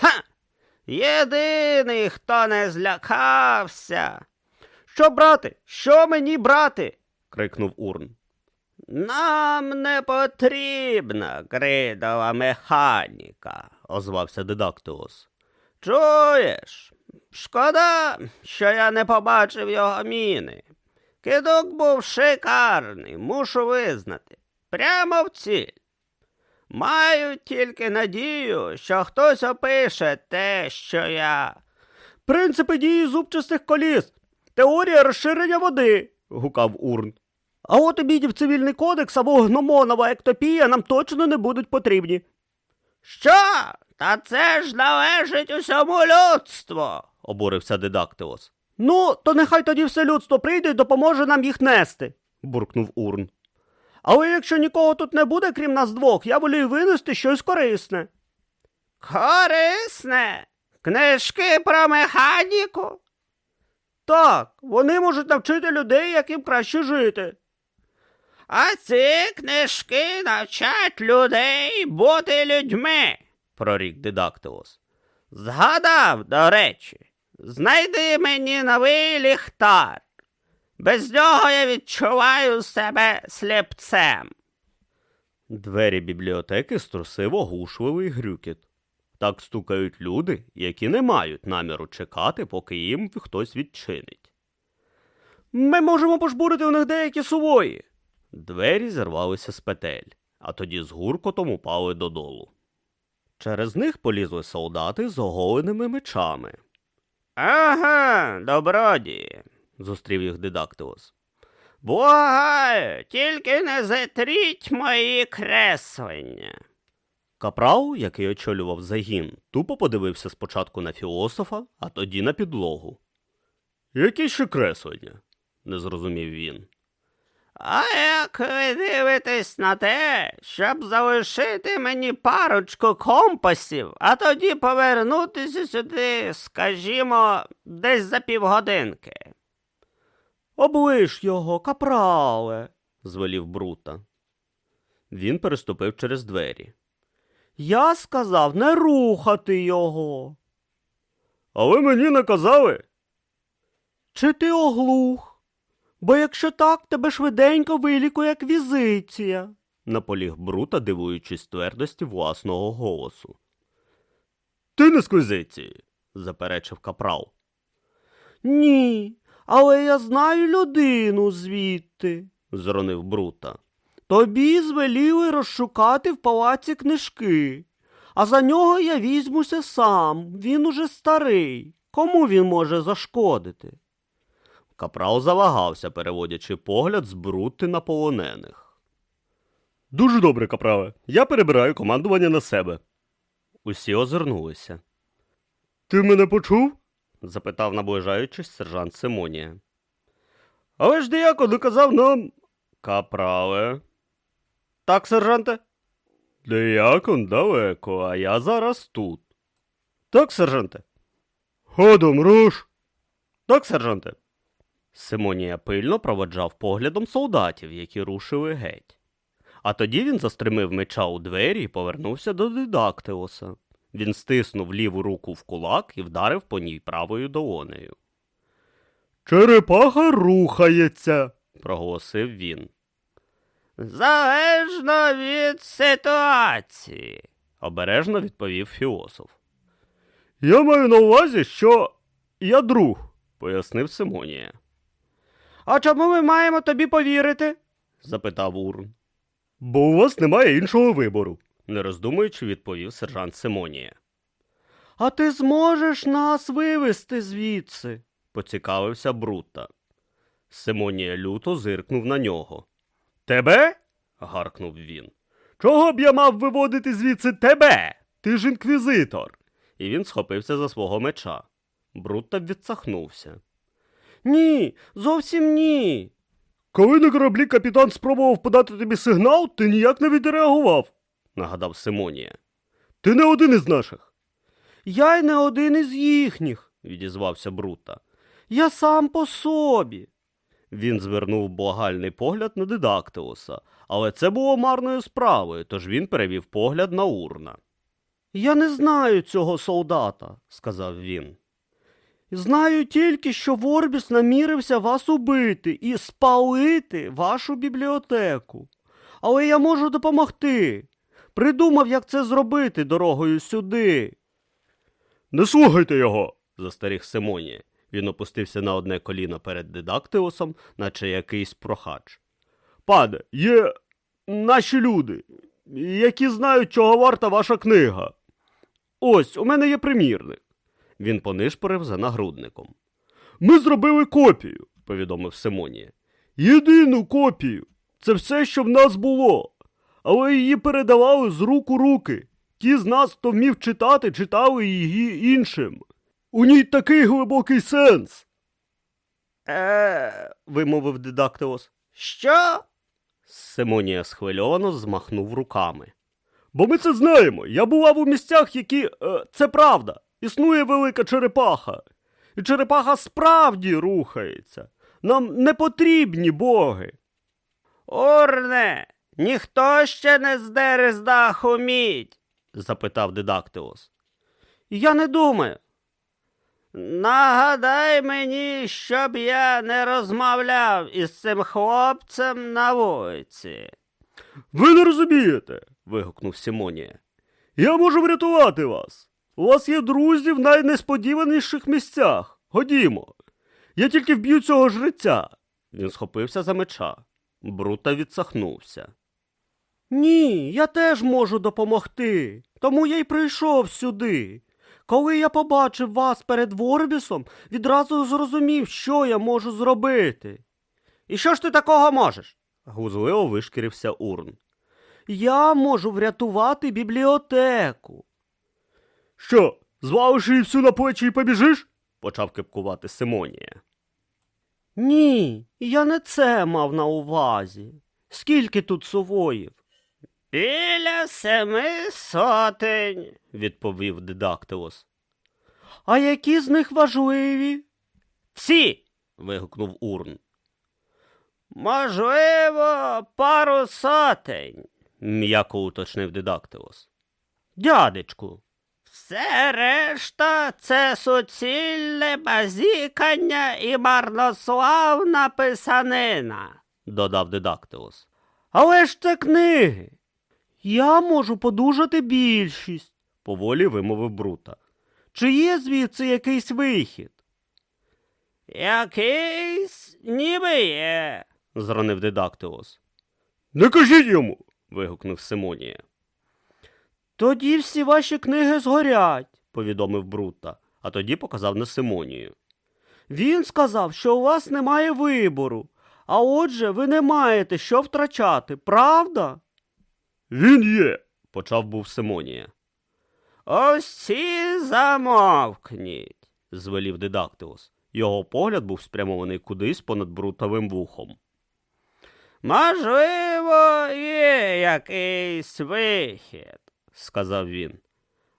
Speaker 1: Ха! Єдиний, хто не злякався. Що брати? Що мені брати? крикнув Урн. Нам не потрібна кридова механіка, озвався Дидактилос. Чуєш? Шкода, що я не побачив його міни. Кидок був шикарний, мушу визнати. Прямо в ціль. Маю тільки надію, що хтось опише те, що я. Принципи дії зубчастих коліс. Теорія розширення води. гукав Урн. А от обідів цивільний кодекс або гномонова ектопія нам точно не будуть потрібні. Що? Та це ж належить усьому людству, обурився Дидактилос. Ну, то нехай тоді все людство прийде і допоможе нам їх нести, буркнув Урн. Але якщо нікого тут не буде, крім нас двох, я волію винести щось корисне. Корисне? Книжки про механіку? Так, вони можуть навчити людей, як їм краще жити. А ці книжки навчать людей бути людьми, прорік Дидактилос. Згадав, до речі, знайди мені новий ліхтар. Без нього я відчуваю себе сліпцем. Двері бібліотеки струсив оглушливий грюкіт. Так стукають люди, які не мають наміру чекати, поки їм хтось відчинить. Ми можемо пожбурити у них деякі сувої. Двері зірвалися з петель, а тоді з гуркотом упали додолу. Через них полізли солдати з оголеними мечами. Ага, добродії, зустрів їх Дидактилос. Благаю, тільки не затріть мої креслення. Капрал, який очолював загін, тупо подивився спочатку на філософа, а тоді на підлогу. Які ще креслення? не зрозумів він. А як ви дивитесь на те, щоб залишити мені парочку компасів, а тоді повернутися сюди, скажімо, десь за півгодинки. Облиш його, капрале, звелів Брута. Він переступив через двері. Я сказав не рухати його. А ви мені наказали? Чи ти оглух? Бо якщо так, тебе швиденько вилікує аквізиція, наполіг Брута, дивуючись твердості власного голосу. Ти не сквізиції, заперечив капрал. Ні, але я знаю людину звідти, зронив Брута. Тобі звеліли розшукати в палаці книжки, а за нього я візьмуся сам. Він уже старий. Кому він може зашкодити? Капрал завагався, переводячи погляд з брути на полонених. Дуже добре, каправе. Я перебираю командування на себе. Усі озирнулися. Ти мене почув? Запитав, наближаючись, сержант Симонія. Але ж діяко доказав нам. Капрале. Так, сержанте? Деякон далеко, а я зараз тут. Так, сержанте. Ходом, руш. Так, сержанте. Симонія пильно проводжав поглядом солдатів, які рушили геть. А тоді він застримив меча у двері і повернувся до Дидактилоса. Він стиснув ліву руку в кулак і вдарив по ній правою долонею. Черепаха рухається, проголосив він.
Speaker 2: Залежно від ситуації.
Speaker 1: обережно відповів філософ. Я маю на увазі, що я друг, пояснив Симонія. А чому ми маємо тобі повірити? запитав Урн. Бо у вас немає іншого вибору, не роздумуючи, відповів сержант Симонія. А ти зможеш нас вивести звідси? поцікавився Брута. Симонія люто зиркнув на нього. Тебе? гаркнув він. Чого б я мав виводити звідси тебе? Ти ж інквізитор. І він схопився за свого меча. Брутта відсахнувся. Ні, зовсім ні. Коли на кораблі капітан спробував подати тобі сигнал, ти ніяк не відреагував, нагадав Симонія. Ти не один із наших. Я й не один із їхніх, відізвався Брута. Я сам по собі. Він звернув благальний погляд на Дидактилоса, але це було марною справою, тож він перевів погляд на урна. Я не знаю цього солдата, сказав він. Знаю тільки, що Ворбіс намірився вас убити і спалити вашу бібліотеку. Але я можу допомогти. Придумав, як це зробити дорогою сюди. Не слухайте його, застеріг Симонія. Він опустився на одне коліно перед Дидактилосом, наче якийсь прохач. Пане, є наші люди, які знають, чого варта ваша книга. Ось, у мене є примірник. Він понишпорив за нагрудником. Ми зробили копію, повідомив Симонія. Єдину копію. Це все, що в нас було. Але її передавали з рук у руки. Ті з нас, хто вмів читати, читали її іншим. У ній такий глибокий сенс.
Speaker 2: Е,
Speaker 1: вимовив Дидактилос.
Speaker 2: що?
Speaker 1: Симонія схвильовано змахнув руками. Бо ми це знаємо. Я бував у місцях, які. Е, це правда. Існує велика черепаха. І черепаха справді рухається. Нам не потрібні боги.
Speaker 2: Урне, ніхто ще не здере з даху мідь,
Speaker 1: запитав Дидактилос. Я не думаю.
Speaker 2: Нагадай мені, щоб я не розмовляв із цим хлопцем на вулиці.
Speaker 1: Ви не розумієте. вигукнув Симонія. Я можу врятувати вас. У вас є друзі в найнесподіваніших місцях. Ходімо. Я тільки вб'ю цього жреця. Він схопився за меча. Брута відсахнувся. Ні, я теж можу допомогти. Тому я й прийшов сюди. Коли я побачив вас перед Ворбісом, відразу зрозумів, що я можу зробити.
Speaker 2: І що ж ти такого можеш?
Speaker 1: глузливо вишкірився Урн. Я можу врятувати бібліотеку. Що, зваливши її всю на плечі і побіжиш? почав кипкувати Симонія. Ні, я не це мав на увазі. Скільки тут сувоїв?
Speaker 2: Біля семи сотень,
Speaker 1: відповів Дидактилос. А які з них важливі?
Speaker 2: Всі.
Speaker 1: вигукнув Урн.
Speaker 2: Можливо, пару сотень,
Speaker 1: м'яко уточнив Дидактилос. Дядечку.
Speaker 2: Все решта це суцільне базікання і марнославна писанина,
Speaker 1: додав Дидактилос. Але ж це книги. Я можу подужати більшість, поволі вимовив Брута. Чи є звідси якийсь вихід?
Speaker 2: Якийсь ніби є,
Speaker 1: зронив Дидактилос. Не кажіть йому. вигукнув Симонія. Тоді всі ваші книги згорять, повідомив Брута, а тоді показав на Симонію. Він сказав, що у вас немає вибору, а отже, ви не маєте що втрачати, правда? Він є, почав був Симонія. Ці замовкніть, звелів Дидактилос. Його погляд був спрямований кудись понад брутовим вухом. Можливо, є якийсь вихід, сказав він.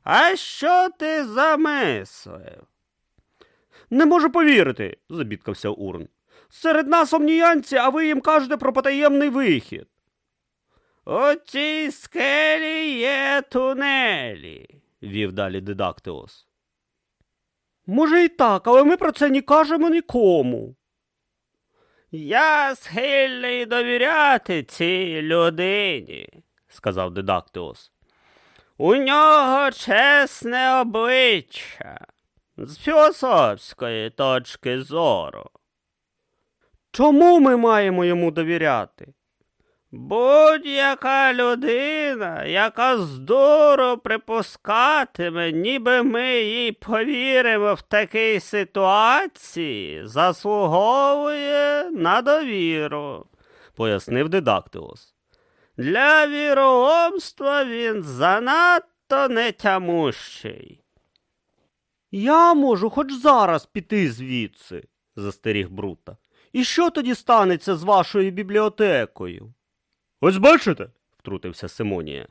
Speaker 1: А що ти замислив? Не можу повірити, забідкався Урн. Серед нас омніянці, а ви їм кажете про потаємний вихід. У цій скелі є тунелі, вів далі Дидактилос. Може, і так, але ми про це не кажемо нікому. Я схильний довіряти цій людині, сказав Дидактилос. У нього чесне обличчя з філософської точки зору. Чому ми маємо йому довіряти? Будь-яка людина, яка здорово припускатиме, ніби ми їй повіримо в такій ситуації, заслуговує на довіру, пояснив Дидактилос. Для віроломства він занадто нетямущий. Я можу хоч зараз піти звідси, застеріг Брута. І що тоді станеться з вашою бібліотекою? Ось бачите, втрутився Симонія.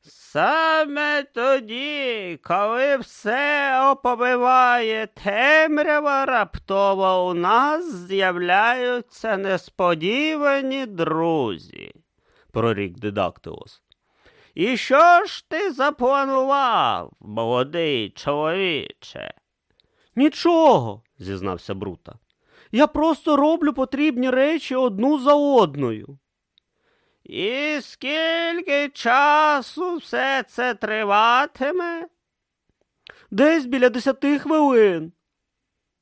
Speaker 1: Саме тоді, коли все оповиває темрява, раптово у нас з'являються несподівані друзі, прорік Дидактилос. І що ж ти запланував, молодий чоловіче? Нічого, зізнався Брута. Я просто роблю потрібні речі одну за одною. І скільки часу все це триватиме? Десь біля десяти хвилин.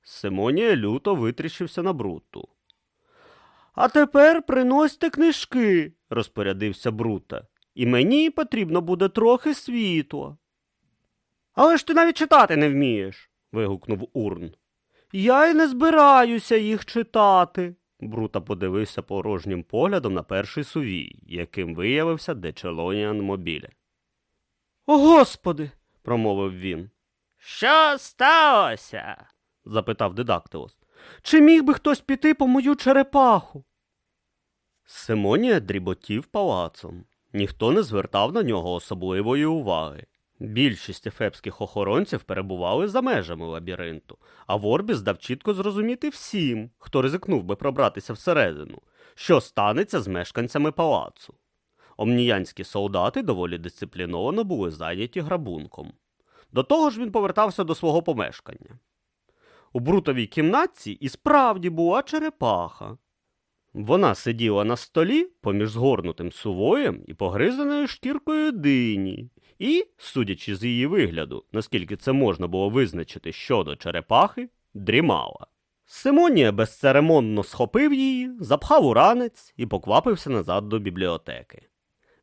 Speaker 1: Симонія люто витріщився на Бруту. А тепер приносьте книжки, розпорядився Брута, і мені потрібно буде трохи світла. Але ж ти навіть читати не вмієш. вигукнув Урн. Я й не збираюся їх читати. Брута подивився порожнім поглядом на перший сувій, яким виявився Дечелоніан Мобіле. О, господи, промовив він. Що сталося? запитав Дидактилос. Чи міг би хтось піти по мою черепаху? Симонія дріботів палацом. Ніхто не звертав на нього особливої уваги. Більшість ефепських охоронців перебували за межами лабіринту, а Ворбіс дав чітко зрозуміти всім, хто ризикнув би пробратися всередину, що станеться з мешканцями палацу. Омніянські солдати доволі дисципліновано були зайняті грабунком. До того ж він повертався до свого помешкання. У брутовій кімнатці і справді була черепаха. Вона сиділа на столі поміж згорнутим сувоєм і погризаною шкіркою дині, і, судячи з її вигляду, наскільки це можна було визначити щодо черепахи, дрімала. Симонія безцеремонно схопив її, запхав у ранець і поквапився назад до бібліотеки.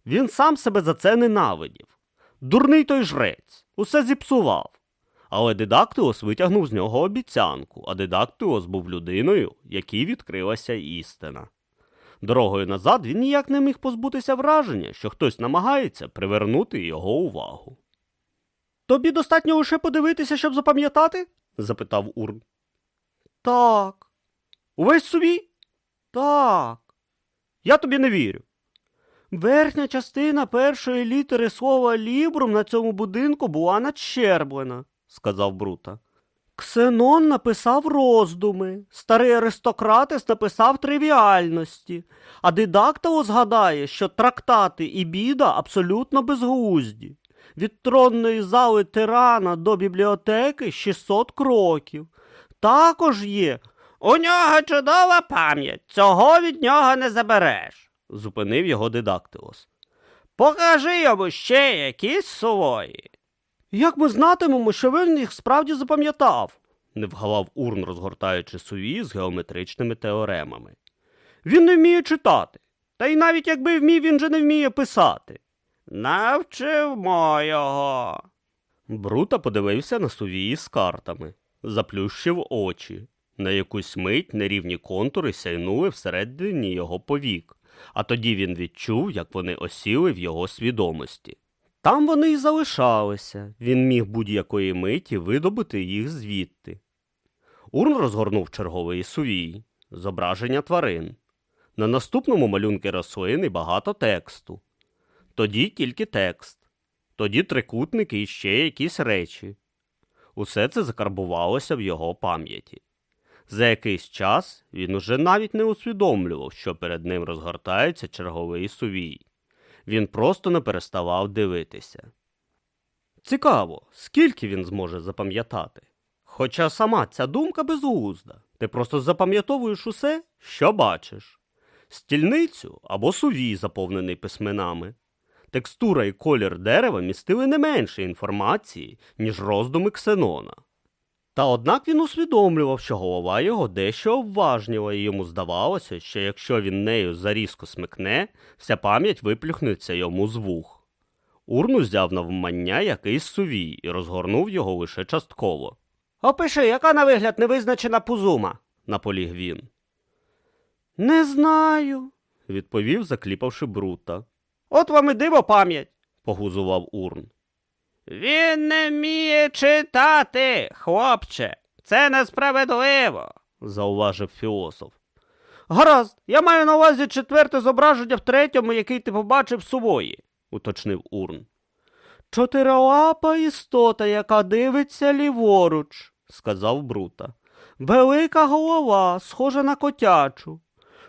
Speaker 1: Він сам себе за це ненавидів. Дурний той жрець, усе зіпсував. Але Дидактилос витягнув з нього обіцянку, а Дидактилос був людиною, якій відкрилася істина. Дорогою назад він ніяк не міг позбутися враження, що хтось намагається привернути його увагу. Тобі достатньо лише подивитися, щоб запам'ятати? запитав Урн. Так. Увесь собі? Так. Я тобі не вірю. Верхня частина першої літери слова лібрум на цьому будинку була надщерблена, сказав Брута. Ксенон написав роздуми, старий аристократис написав тривіальності, а дидактило згадає, що трактати і біда абсолютно безглузді. Від тронної зали тирана до бібліотеки 600 кроків. Також є. У нього чудова пам'ять, цього від нього не забереш, зупинив його дидактилос. Покажи йому ще якісь свої. Як ми знатимемо, що він їх справді запам'ятав? не вгавав Урн, розгортаючи суві з геометричними теоремами. Він не вміє читати, та й навіть якби вмів, він же не вміє писати. Навчимо його. Брута подивився на сувії з картами, заплющив очі. На якусь мить нерівні контури сяйнули всередині його повік, а тоді він відчув, як вони осіли в його свідомості. Там вони й залишалися, він міг будь-якої миті видобути їх звідти. Урн розгорнув черговий сувій, зображення тварин. На наступному малюнки рослини багато тексту. Тоді тільки текст, тоді трикутники і ще якісь речі. Усе це закарбувалося в його пам'яті. За якийсь час він уже навіть не усвідомлював, що перед ним розгортається черговий сувій. Він просто не переставав дивитися. Цікаво, скільки він зможе запам'ятати. Хоча сама ця думка безглузда. Ти просто запам'ятовуєш усе, що бачиш. Стільницю або сувій, заповнений письменами. Текстура і колір дерева містили не менше інформації, ніж роздуми Ксенона. Та однак він усвідомлював, що голова його дещо обважніла, і йому здавалося, що якщо він нею зарізко смикне, вся пам'ять виплюхнеться йому з вух. Урну взяв навмання якийсь сувій і розгорнув його лише частково. Опиши, яка на вигляд невизначена пузума, наполіг він. Не знаю, відповів, закліпавши брута. От вам і диво пам'ять, погузував Урн.
Speaker 2: Він не вміє читати, хлопче. Це несправедливо.
Speaker 1: зауважив філософ. Гаразд, я маю на увазі четверте зображення в третьому, який ти побачив сувої, уточнив Урн. Чотирилапа істота, яка дивиться ліворуч, сказав Брута. Велика голова, схожа на котячу,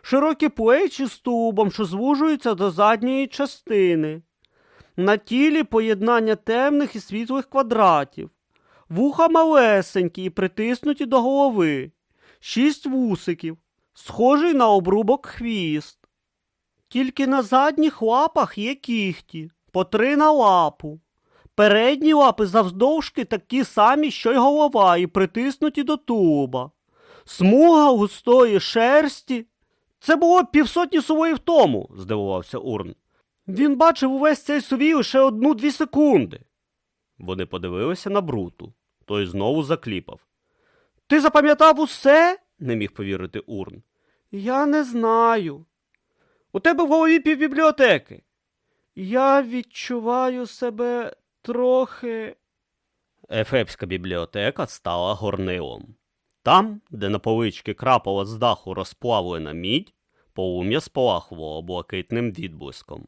Speaker 1: широкі плечі з тубом, що звужуються до задньої частини. На тілі поєднання темних і світлих квадратів, вуха малесенькі і притиснуті до голови, шість вусиків, схожий на обрубок хвіст. Тільки на задніх лапах є кіхті, по три на лапу. Передні лапи завздовжки такі самі, що й голова, і притиснуті до туба. Смуга густої шерсті. Це було півсотні сувоїв тому, здивувався Урн. Він бачив увесь цей сувій лише одну-дві секунди. Вони подивилися на бруту. Той знову закліпав. Ти запам'ятав усе? не міг повірити Урн. Я не знаю. У тебе в голові півбібліотеки. Я відчуваю себе трохи. Ефепська бібліотека стала горнилом. Там, де на полички крапала з даху розплавлена мідь, полум'я спалахувало блакитним відблиском.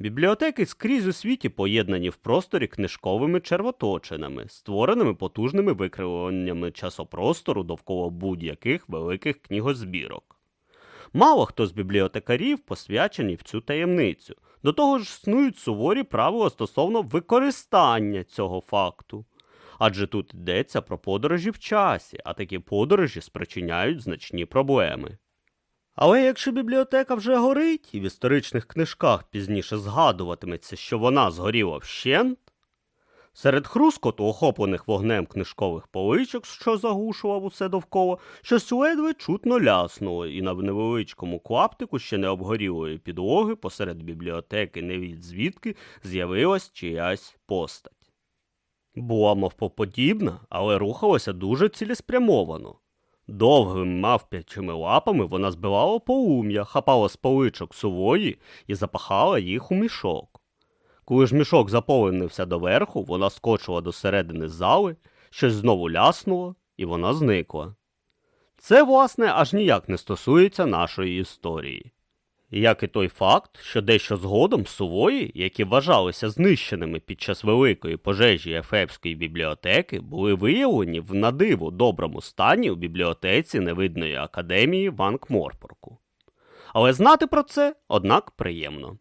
Speaker 1: Бібліотеки скрізь у світі поєднані в просторі книжковими червоточинами, створеними потужними викривленнями часопростору довкола будь-яких великих книгозбірок. Мало хто з бібліотекарів посвячені в цю таємницю. До того ж існують суворі правила стосовно використання цього факту. Адже тут йдеться про подорожі в часі, а такі подорожі спричиняють значні проблеми. Але якщо бібліотека вже горить, і в історичних книжках пізніше згадуватиметься, що вона згоріла вщент, серед хрускоту, охоплених вогнем книжкових поличок, що загушував усе довкола, щось ледве чутно ляснуло, і на невеличкому клаптику ще не обгорілої підлоги посеред бібліотеки не від звідки з'явилась чиясь постать. Була мавпоподібна, але рухалася дуже цілеспрямовано. Довгими мавпячими лапами вона збивала полум'я, хапала з поличок сувої і запахала їх у мішок. Коли ж мішок заповнився доверху, вона скочила до середини зали, щось знову ляснуло, і вона зникла. Це, власне, аж ніяк не стосується нашої історії. Як і той факт, що дещо згодом сувої, які вважалися знищеними під час великої пожежі Ефепської бібліотеки, були виявлені в надиву доброму стані у бібліотеці невидної академії Ванкморпорку. Анкморпорку. Але знати про це, однак, приємно.